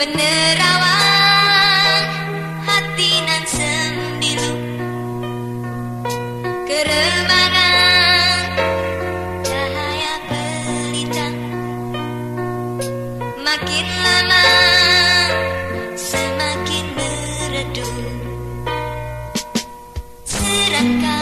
Menerawang hati nan sembilu Keremangan cahaya pelita. Makin lama semakin meredup Serangkai